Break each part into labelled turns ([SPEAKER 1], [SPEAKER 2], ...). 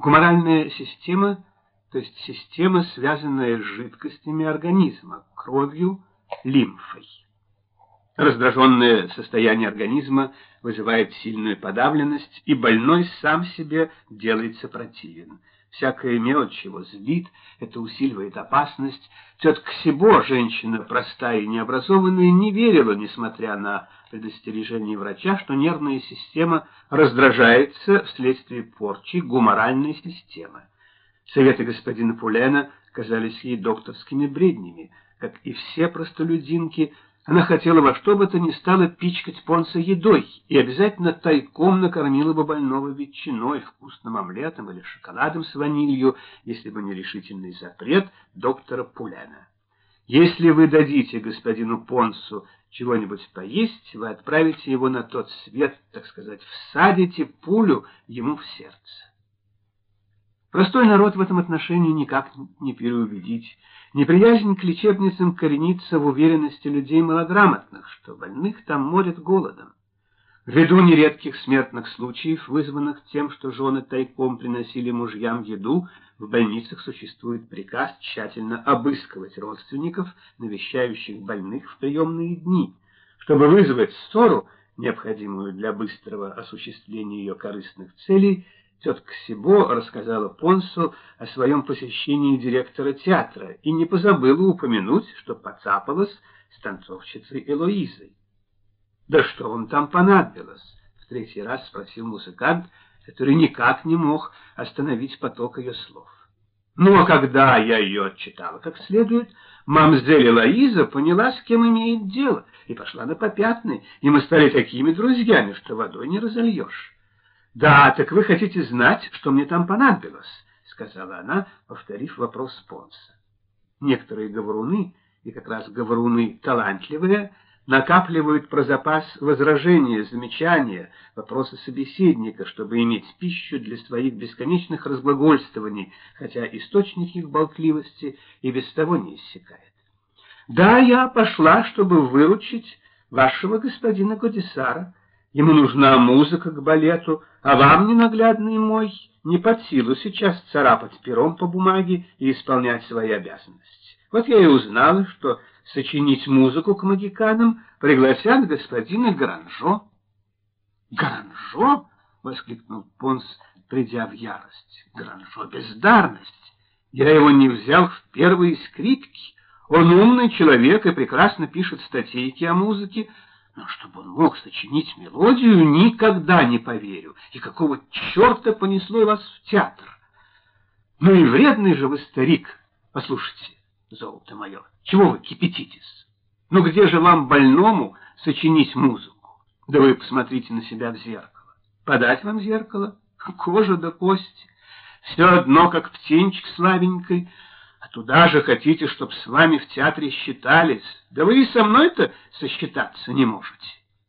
[SPEAKER 1] Гуморальная система, то есть система, связанная с жидкостями организма, кровью, лимфой. Раздраженное состояние организма вызывает сильную подавленность, и больной сам себе делается противен. Всякая мелочь его злит, это усиливает опасность. Тетка Сибо, женщина простая и необразованная, не верила, несмотря на предостережение врача, что нервная система раздражается вследствие порчи гуморальной системы. Советы господина Пулена казались ей докторскими бреднями, как и все простолюдинки – она хотела во что бы то ни стало пичкать Понса едой и обязательно тайком накормила бы больного ветчиной, вкусным омлетом или шоколадом с ванилью, если бы не решительный запрет доктора Пулена. Если вы дадите господину Понсу чего-нибудь поесть, вы отправите его на тот свет, так сказать, всадите пулю ему в сердце. Простой народ в этом отношении никак не переубедить. Неприязнь к лечебницам коренится в уверенности людей малограмотных, что больных там морят голодом. Ввиду нередких смертных случаев, вызванных тем, что жены тайком приносили мужьям еду, в больницах существует приказ тщательно обыскивать родственников, навещающих больных в приемные дни, чтобы вызвать ссору, необходимую для быстрого осуществления ее корыстных целей, Тетка Сибо рассказала Понсу о своем посещении директора театра и не позабыла упомянуть, что поцапалась с танцовщицей Элоизой. «Да что вам там понадобилось?» — в третий раз спросил музыкант, который никак не мог остановить поток ее слов. Ну, а когда я ее отчитала как следует, мамзель Элоиза поняла, с кем имеет дело, и пошла на попятный, и мы стали такими друзьями, что водой не разольешь. «Да, так вы хотите знать, что мне там понадобилось?» — сказала она, повторив вопрос Понса. Некоторые говоруны, и как раз говоруны талантливые, накапливают про запас возражения, замечания, вопросы собеседника, чтобы иметь пищу для своих бесконечных разглагольствований, хотя источник их болтливости и без того не иссякает. «Да, я пошла, чтобы выручить вашего господина Годисара», Ему нужна музыка к балету, а вам, ненаглядный мой, не под силу сейчас царапать пером по бумаге и исполнять свои обязанности. Вот я и узнала, что сочинить музыку к магиканам пригласят господина Гранжо. «Гранжо?» — воскликнул Понс, придя в ярость. «Гранжо — бездарность! Я его не взял в первые скрипки. Он умный человек и прекрасно пишет статейки о музыке, но чтобы он мог сочинить мелодию, никогда не поверю. И какого черта понесло вас в театр? Ну и вредный же вы старик. Послушайте, золото мое, чего вы кипятитесь? Ну где же вам больному сочинить музыку? Да вы посмотрите на себя в зеркало. Подать вам зеркало? Кожа да кости. Все одно, как птенчик слабенькой, а туда же хотите, чтоб с вами в театре считались. Да вы и со мной-то сосчитаться не можете.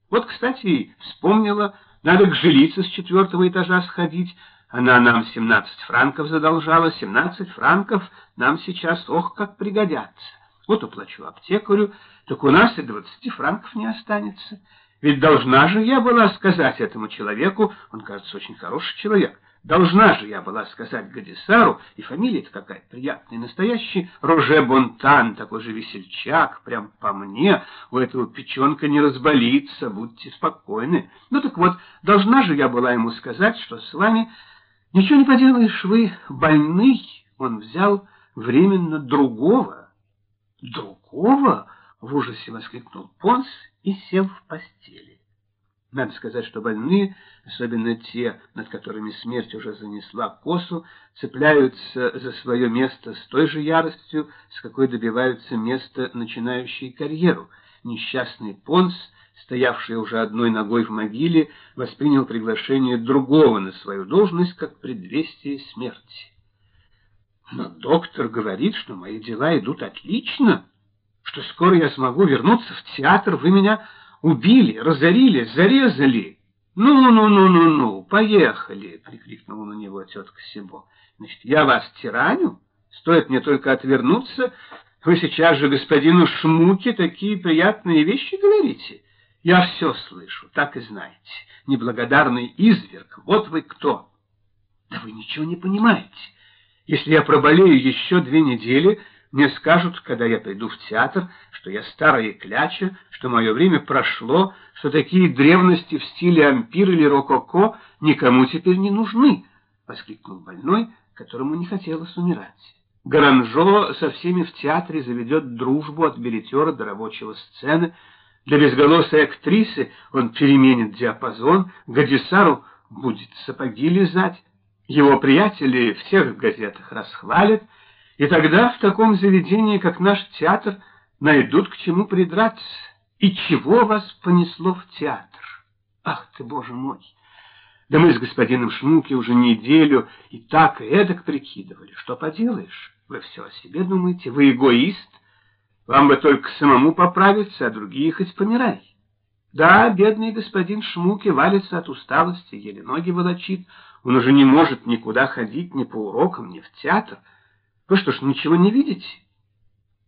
[SPEAKER 1] Вот, кстати, вспомнила, надо к жилице с четвертого этажа сходить. Она нам семнадцать франков задолжала, семнадцать франков нам сейчас, ох, как пригодятся. Вот уплачу аптекарю, так у нас и двадцати франков не останется. Ведь должна же я была сказать этому человеку, он, кажется, очень хороший человек, Должна же я была сказать Гадисару, и фамилия-то какая приятная, настоящий Роже Бонтан, такой же весельчак, прям по мне, у этого печенка не разболится, будьте спокойны. Ну так вот, должна же я была ему сказать, что с вами ничего не поделаешь, вы больный, он взял временно другого. Другого? В ужасе воскликнул Понс и сел в постели. Надо сказать, что больные, особенно те, над которыми смерть уже занесла косу, цепляются за свое место с той же яростью, с какой добиваются места, начинающие карьеру. Несчастный Понс, стоявший уже одной ногой в могиле, воспринял приглашение другого на свою должность как предвестие смерти. Но доктор говорит, что мои дела идут отлично, что скоро я смогу вернуться в театр, вы меня Убили, разорили, зарезали. Ну-ну-ну-ну-ну, поехали, прикрикнула на него тетка Сибо. Значит, я вас тираню? Стоит мне только отвернуться, вы сейчас же господину Шмуке такие приятные вещи говорите. Я все слышу, так и знаете. Неблагодарный изверг, вот вы кто. Да вы ничего не понимаете. Если я проболею еще две недели, мне скажут, когда я приду в театр, что я старая кляча, что мое время прошло, что такие древности в стиле ампир или рококо никому теперь не нужны, — воскликнул больной, которому не хотелось умирать. Гаранжо со всеми в театре заведет дружбу от билетера до рабочего сцены. Для безголосой актрисы он переменит диапазон, Гадисару будет сапоги лизать. Его приятели всех в газетах расхвалят, и тогда в таком заведении, как наш театр, найдут к чему придраться. И чего вас понесло в театр? Ах ты, боже мой! Да мы с господином Шмуки уже неделю и так и эдак прикидывали. Что поделаешь? Вы все о себе думаете, вы эгоист. Вам бы только самому поправиться, а другие хоть помирай. Да, бедный господин Шмуки валится от усталости, еле ноги волочит. Он уже не может никуда ходить ни по урокам, ни в театр. Вы что ж, ничего не видите?